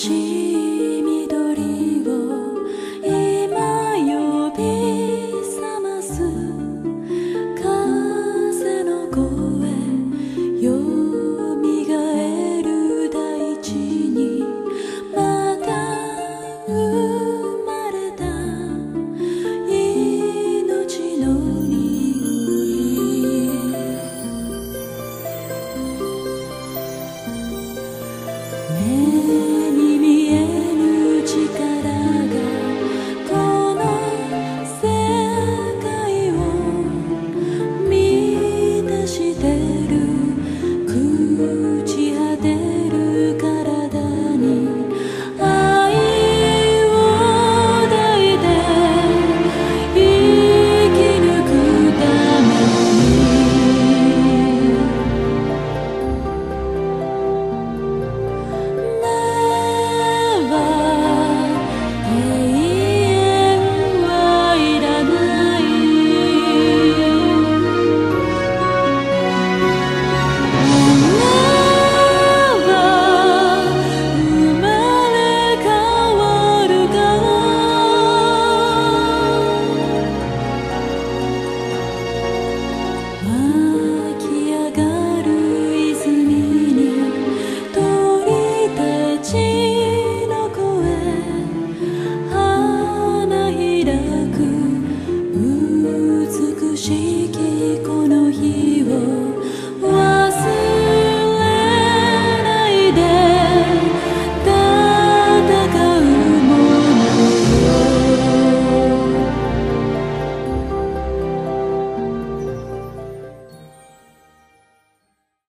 cheese. 一顾